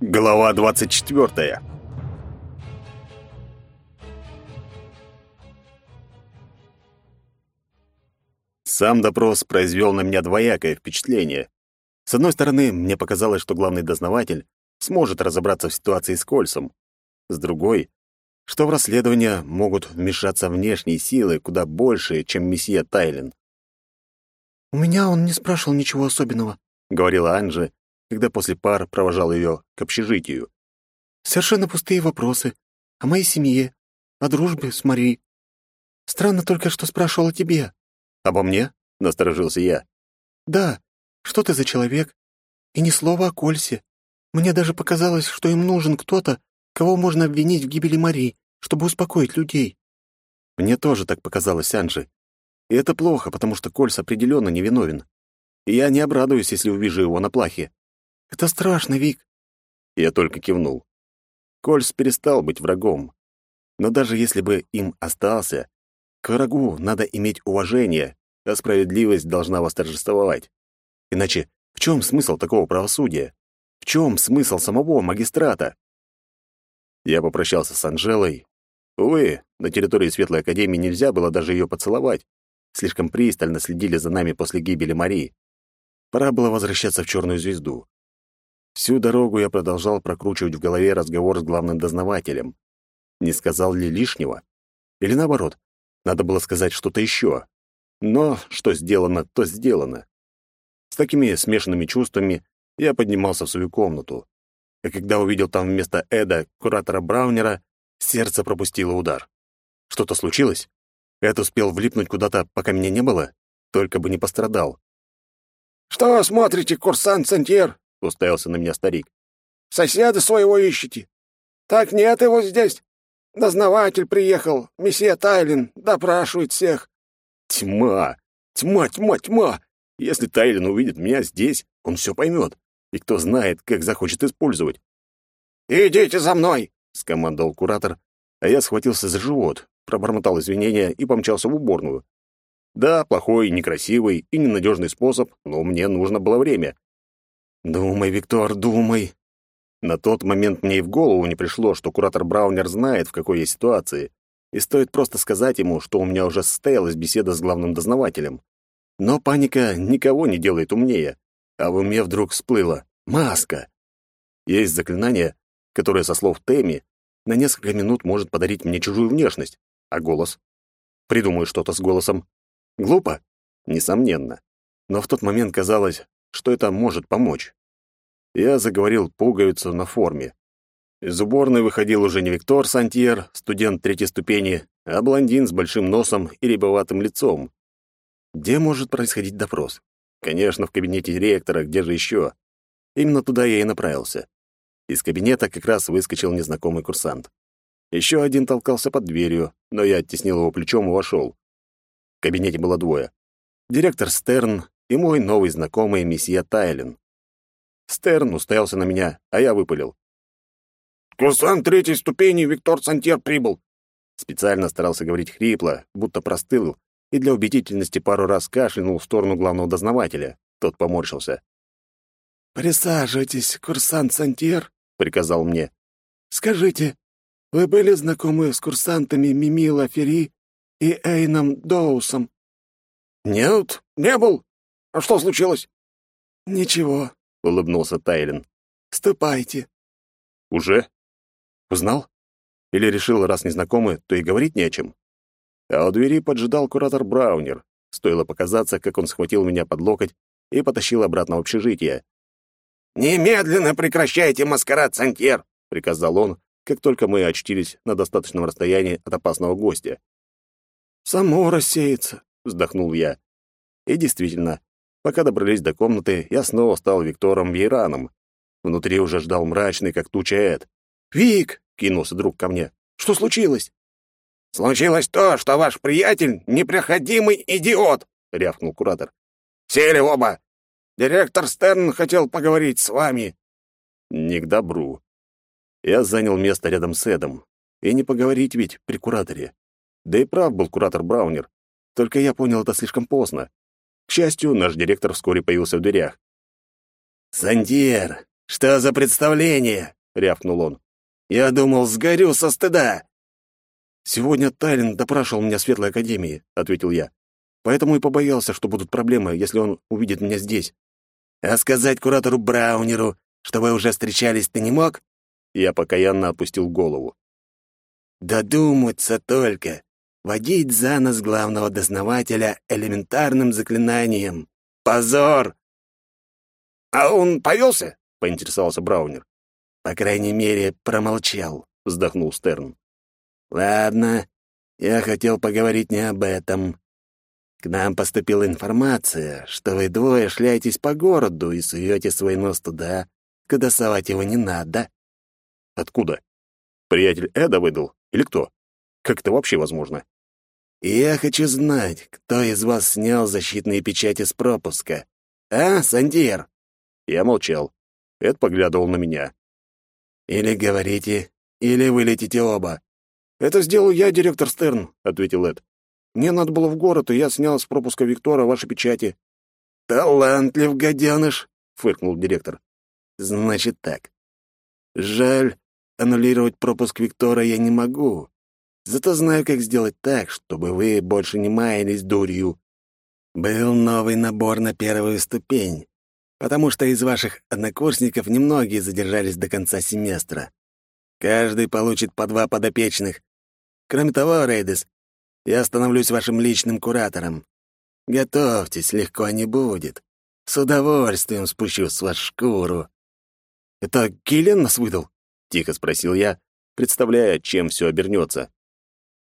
Глава 24. Сам допрос произвел на меня двоякое впечатление. С одной стороны, мне показалось, что главный дознаватель сможет разобраться в ситуации с Кольцем. С другой, что в расследование могут вмешаться внешние силы куда больше, чем месье Тайлен. «У меня он не спрашивал ничего особенного», — говорила Анжи, когда после пар провожал ее к общежитию. «Совершенно пустые вопросы. О моей семье, о дружбе с Марией. Странно только, что спрашивал о тебе». «Обо мне?» — насторожился я. «Да. Что ты за человек? И ни слова о Кольсе. Мне даже показалось, что им нужен кто-то, кого можно обвинить в гибели Марии, чтобы успокоить людей». Мне тоже так показалось, Анжи. И это плохо, потому что Кольс определенно невиновен. И я не обрадуюсь, если увижу его на плахе. Это страшно, Вик. Я только кивнул. Кольс перестал быть врагом. Но даже если бы им остался, к врагу надо иметь уважение, а справедливость должна восторжествовать. Иначе в чем смысл такого правосудия? В чем смысл самого магистрата? Я попрощался с Анжелой. Увы, на территории Светлой Академии нельзя было даже ее поцеловать. Слишком пристально следили за нами после гибели Марии. Пора было возвращаться в Черную звезду. Всю дорогу я продолжал прокручивать в голове разговор с главным дознавателем. Не сказал ли лишнего? Или наоборот, надо было сказать что-то еще. Но что сделано, то сделано. С такими смешанными чувствами я поднимался в свою комнату. И когда увидел там вместо Эда куратора Браунера, сердце пропустило удар. Что-то случилось? Эд успел влипнуть куда-то, пока меня не было? Только бы не пострадал. «Что смотрите, курсант Сантьер?» — уставился на меня старик. «Соседа своего ищете? Так нет его здесь. Дознаватель приехал, месье Тайлин, допрашивает всех». «Тьма! Тьма, тьма, тьма! Если Тайлин увидит меня здесь, он все поймет. И кто знает, как захочет использовать». «Идите за мной!» — скомандовал куратор, а я схватился за живот, пробормотал извинения и помчался в уборную. Да, плохой, некрасивый и ненадежный способ, но мне нужно было время. «Думай, Виктор, думай!» На тот момент мне и в голову не пришло, что куратор Браунер знает, в какой я ситуации, и стоит просто сказать ему, что у меня уже состоялась беседа с главным дознавателем. Но паника никого не делает умнее, а в уме вдруг всплыла маска. Есть заклинание, которое, со слов Тэмми, на несколько минут может подарить мне чужую внешность. А голос? Придумаю что-то с голосом. Глупо? Несомненно. Но в тот момент казалось, что это может помочь. Я заговорил пуговицу на форме. Из уборной выходил уже не Виктор Сантьер, студент третьей ступени, а блондин с большим носом и рябоватым лицом. Где может происходить допрос? Конечно, в кабинете директора, где же еще? Именно туда я и направился. Из кабинета как раз выскочил незнакомый курсант. Еще один толкался под дверью, но я оттеснил его плечом и вошел. В кабинете было двое. Директор Стерн и мой новый знакомый месье Тайлен. Стерн уставился на меня, а я выпалил. «Курсант третьей ступени Виктор Сантьер прибыл». Специально старался говорить хрипло, будто простыл, и для убедительности пару раз кашлянул в сторону главного дознавателя. Тот поморщился. «Присаживайтесь, курсант Сантьер», — приказал мне. «Скажите, вы были знакомы с курсантами Мимила Ферри и Эйном Доусом?» «Нет, не был. А что случилось?» «Ничего», — улыбнулся Тайлен. «Ступайте». «Уже? Узнал? Или решил, раз незнакомы, то и говорить не о чем?» А у двери поджидал куратор Браунер. Стоило показаться, как он схватил меня под локоть и потащил обратно в общежитие. «Немедленно прекращайте маскарад, Сантьер!» — приказал он, как только мы очтились на достаточном расстоянии от опасного гостя. «Само рассеется», — вздохнул я. И действительно, пока добрались до комнаты, я снова стал Виктором Вейраном. Внутри уже ждал мрачный, как туча Эд. «Вик!» — кинулся друг ко мне. «Что случилось?» «Случилось то, что ваш приятель — непроходимый идиот!» — рявкнул куратор. «Сели оба! Директор Стерн хотел поговорить с вами!» «Не к добру. Я занял место рядом с Эдом. И не поговорить ведь при кураторе. Да и прав был куратор Браунер. Только я понял это слишком поздно. К счастью, наш директор вскоре появился в дверях. «Сандер, «Что за представление?» — рявкнул он. «Я думал, сгорю со стыда!» «Сегодня Тайлин допрашивал меня в Светлой Академии», — ответил я. «Поэтому и побоялся, что будут проблемы, если он увидит меня здесь». «А сказать куратору Браунеру, что вы уже встречались, ты не мог?» Я покаянно опустил голову. «Додуматься только! Водить за нос главного дознавателя элементарным заклинанием! Позор!» «А он повелся?» — поинтересовался Браунер. «По крайней мере, промолчал», — вздохнул Стерн. «Ладно, я хотел поговорить не об этом. К нам поступила информация, что вы двое шляетесь по городу и суете свой нос туда, куда совать его не надо». «Откуда? Приятель Эда выдал? Или кто? Как это вообще возможно?» «Я хочу знать, кто из вас снял защитные печати с пропуска. А, Сандир?» Я молчал. Эд поглядывал на меня. «Или говорите, или вылетите оба». «Это сделал я, директор Стерн», — ответил Эд. «Мне надо было в город, и я снял с пропуска Виктора ваши печати». «Талантлив, гаденыш», — фыркнул директор. «Значит так. Жаль, аннулировать пропуск Виктора я не могу. Зато знаю, как сделать так, чтобы вы больше не маялись дурью. Был новый набор на первую ступень потому что из ваших однокурсников немногие задержались до конца семестра. Каждый получит по два подопечных. Кроме того, Рейдес, я становлюсь вашим личным куратором. Готовьтесь, легко не будет. С удовольствием спущу с вас шкуру». «Это Киллиан нас выдал?» — тихо спросил я, представляя, чем все обернется.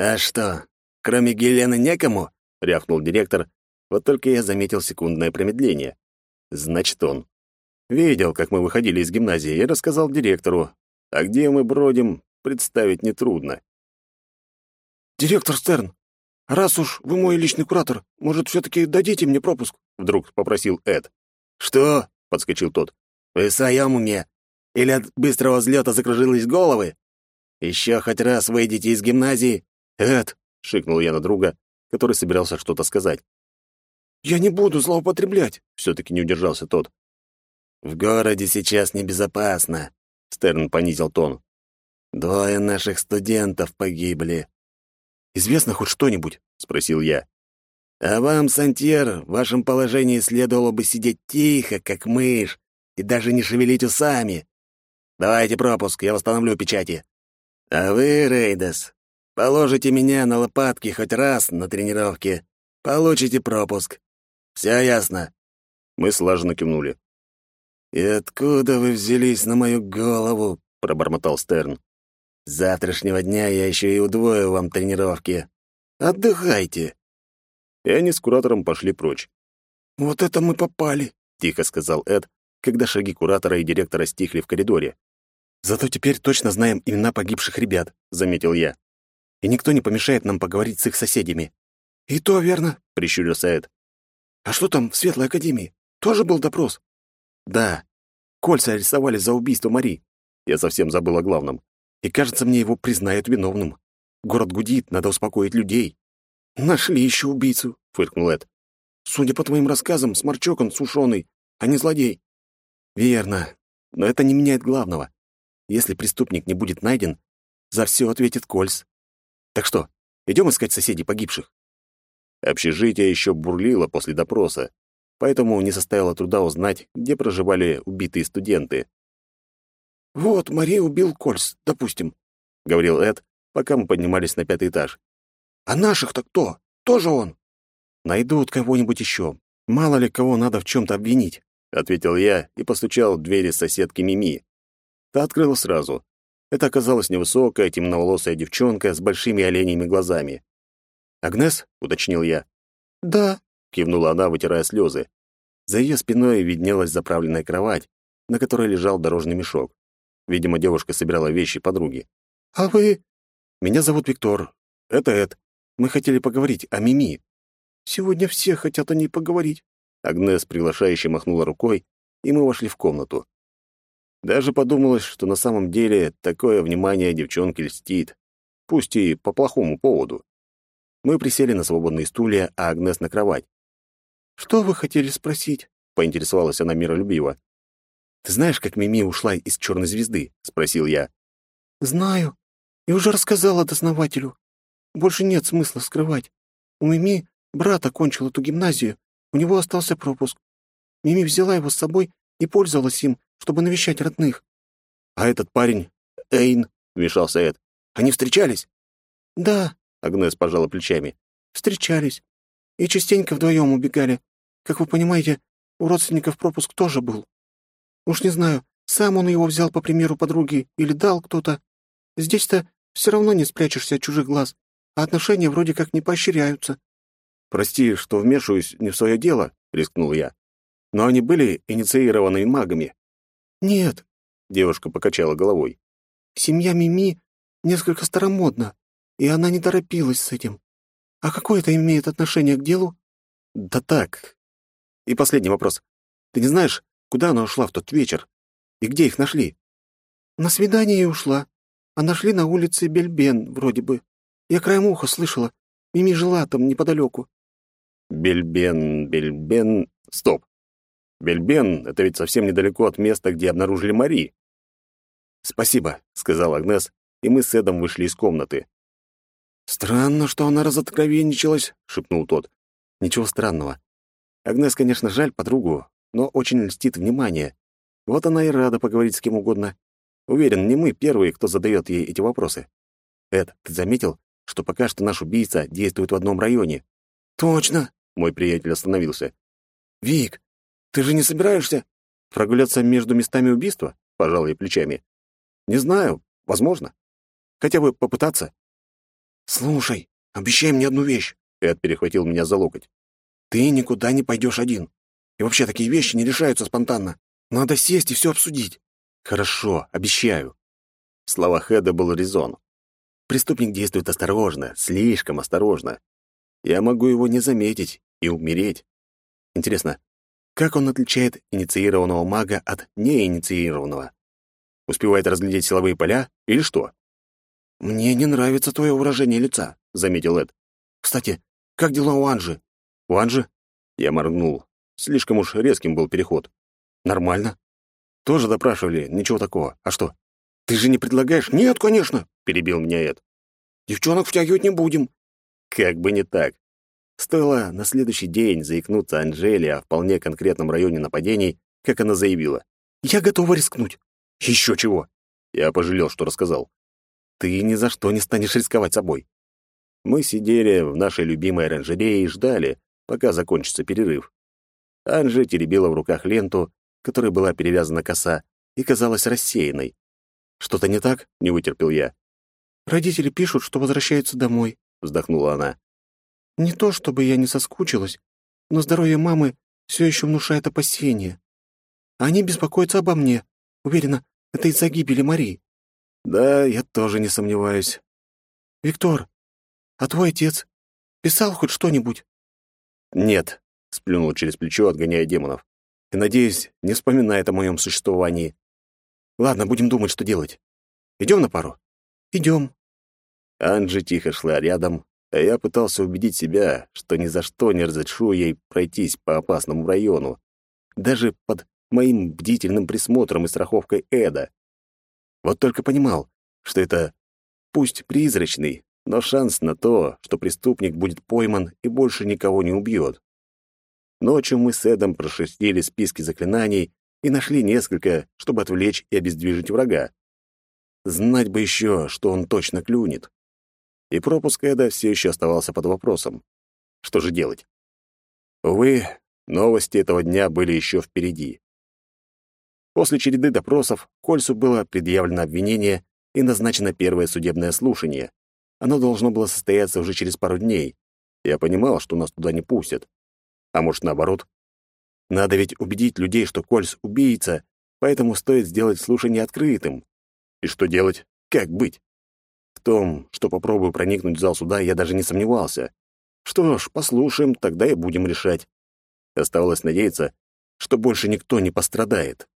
«А что, кроме Гелена некому?» — рявкнул директор, вот только я заметил секундное промедление. Значит, он. Видел, как мы выходили из гимназии, и рассказал директору. А где мы бродим, представить нетрудно. «Директор Стерн, раз уж вы мой личный куратор, может, все-таки дадите мне пропуск?» Вдруг попросил Эд. «Что?» — подскочил тот. «Вы в своем уме? Или от быстрого взлета закружились головы? Еще хоть раз выйдете из гимназии?» «Эд!» — шикнул я на друга, который собирался что-то сказать. «Я не буду злоупотреблять», — все-таки не удержался тот. «В городе сейчас небезопасно», — Стерн понизил тон. «Двое наших студентов погибли». «Известно хоть что-нибудь?» — спросил я. «А вам, Сантьер, в вашем положении следовало бы сидеть тихо, как мышь, и даже не шевелить усами. Давайте пропуск, я восстановлю печати. А вы, Рейдес, положите меня на лопатки хоть раз на тренировке, получите пропуск. Все ясно?» Мы слаженно кивнули. «И откуда вы взялись на мою голову?» — пробормотал Стерн. «С завтрашнего дня я еще и удвою вам тренировки. Отдыхайте!» И они с куратором пошли прочь. «Вот это мы попали!» — тихо сказал Эд, когда шаги куратора и директора стихли в коридоре. «Зато теперь точно знаем имена погибших ребят», — заметил я. «И никто не помешает нам поговорить с их соседями». «И то верно», — прищурился Эд. А что там в Светлой Академии? Тоже был допрос? Да. Кольца арестовали за убийство Мари. Я совсем забыл о главном. И, кажется, мне его признают виновным. Город гудит, надо успокоить людей. Нашли еще убийцу, фыркнул Эд. Судя по твоим рассказам, сморчок он сушеный, а не злодей. Верно. Но это не меняет главного. Если преступник не будет найден, за все ответит Кольц. Так что, идем искать соседей погибших? Общежитие еще бурлило после допроса, поэтому не составило труда узнать, где проживали убитые студенты. «Вот, Мария убил Кольс, допустим», — говорил Эд, пока мы поднимались на пятый этаж. «А наших-то кто? Тоже он?» «Найдут кого-нибудь еще. Мало ли кого надо в чем-то обвинить», — ответил я и постучал в двери соседки Мими. Та открыла сразу. Это оказалась невысокая, темноволосая девчонка с большими оленями глазами. «Агнес?» — уточнил я. «Да», — кивнула она, вытирая слезы. За ее спиной виднелась заправленная кровать, на которой лежал дорожный мешок. Видимо, девушка собирала вещи подруги. «А вы?» «Меня зовут Виктор. Это Эд. Мы хотели поговорить о Мими». «Сегодня все хотят о ней поговорить». Агнес приглашающе махнула рукой, и мы вошли в комнату. Даже подумалось, что на самом деле такое внимание девчонке льстит, пусть и по плохому поводу. Мы присели на свободные стулья, а Агнес на кровать. «Что вы хотели спросить?» — поинтересовалась она миролюбиво. «Ты знаешь, как Мими ушла из черной звезды?» — спросил я. «Знаю. И уже рассказала дознавателю. Больше нет смысла скрывать. У Мими брат окончил эту гимназию, у него остался пропуск. Мими взяла его с собой и пользовалась им, чтобы навещать родных. «А этот парень, Эйн», — вмешался Эд, — «они встречались?» «Да», — Агнес пожала плечами, — «встречались. И частенько вдвоем убегали. Как вы понимаете, у родственников пропуск тоже был. Уж не знаю, сам он его взял по примеру подруги или дал кто-то. Здесь-то все равно не спрячешься от чужих глаз, а отношения вроде как не поощряются». «Прости, что вмешиваюсь не в свое дело», — рискнул я. «Но они были инициированными магами». «Нет», — девушка покачала головой. «Семья Мими несколько старомодна, и она не торопилась с этим. А какое это имеет отношение к делу?» «Да так. И последний вопрос. Ты не знаешь, куда она ушла в тот вечер? И где их нашли?» «На свидание и ушла. А нашли на улице Бельбен, вроде бы. Я краем уха слышала. Мими жила там неподалеку. Бельбен, Бельбен... Стоп. Бельбен — это ведь совсем недалеко от места, где обнаружили Мари. «Спасибо», — сказал Агнес, и мы с Эдом вышли из комнаты. «Странно, что она разоткровенничалась», — шепнул тот. «Ничего странного. Агнес, конечно, жаль подругу, но очень льстит внимание. Вот она и рада поговорить с кем угодно. Уверен, не мы первые, кто задает ей эти вопросы. Эд, ты заметил, что пока что наш убийца действует в одном районе?» «Точно», мой приятель остановился. «Вик, ты же не собираешься...» «Прогуляться между местами убийства?» — пожал я плечами. «Не знаю. Возможно. Хотя бы попытаться». «Слушай, обещай мне одну вещь», — Эд перехватил меня за локоть. «Ты никуда не пойдешь один. И вообще такие вещи не решаются спонтанно. Надо сесть и все обсудить». «Хорошо, обещаю». В словах Эда был резон. Преступник действует осторожно, слишком осторожно. Я могу его не заметить, и умереть. Интересно, как он отличает инициированного мага от неинициированного? Успевает разглядеть силовые поля или что? «Мне не нравится твое выражение лица», — заметил Эд. «Кстати, как дела у Анжи?» «У Анжи?» Я моргнул. Слишком уж резким был переход. «Нормально. Тоже допрашивали, ничего такого. А что?» «Ты же не предлагаешь?» «Нет, конечно», — перебил меня Эд. «Девчонок втягивать не будем». Как бы не так. Стоило на следующий день заикнуться Анжеле о вполне конкретном районе нападений, как она заявила. «Я готова рискнуть». «Еще чего?» Я пожалел, что рассказал. «Ты ни за что не станешь рисковать собой». Мы сидели в нашей любимой оранжерее и ждали, пока закончится перерыв. Анжи теребила в руках ленту, которой была перевязана коса, и казалась рассеянной. «Что-то не так?» — не вытерпел я. «Родители пишут, что возвращаются домой», — вздохнула она. Не то чтобы я не соскучилась, но здоровье мамы все еще внушает опасения. Они беспокоятся обо мне. Уверена, это из-за гибели Марии. Да, я тоже не сомневаюсь. Виктор, а твой отец писал хоть что-нибудь? Нет, сплюнул через плечо, отгоняя демонов. И, надеюсь, не вспоминает о моем существовании. Ладно, будем думать, что делать. Идем на пару? Идем. Анжи тихо шла рядом, а я пытался убедить себя, что ни за что не разрешу ей пройтись по опасному району, даже под моим бдительным присмотром и страховкой Эда. Вот только понимал, что это пусть призрачный, но шанс на то, что преступник будет пойман и больше никого не убьет. Ночью мы с Эдом прошерстили списки заклинаний и нашли несколько, чтобы отвлечь и обездвижить врага. Знать бы еще, что он точно клюнет и пропуск Эда все еще оставался под вопросом. Что же делать? Увы, новости этого дня были еще впереди. После череды допросов Кольсу было предъявлено обвинение и назначено первое судебное слушание. Оно должно было состояться уже через пару дней. Я понимал, что нас туда не пустят. А может, наоборот? Надо ведь убедить людей, что Кольс — убийца, поэтому стоит сделать слушание открытым. И что делать? Как быть? В том, что попробую проникнуть в зал суда, я даже не сомневался. Что ж, послушаем, тогда и будем решать. Оставалось надеяться, что больше никто не пострадает.